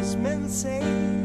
wise men say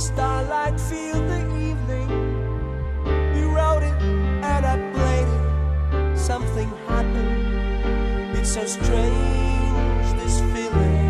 starlight feel the evening. We wrote it and I played it. Something happened. It's so strange, this feeling.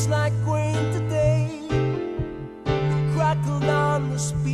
tastes like rain today. Crackled on the speed.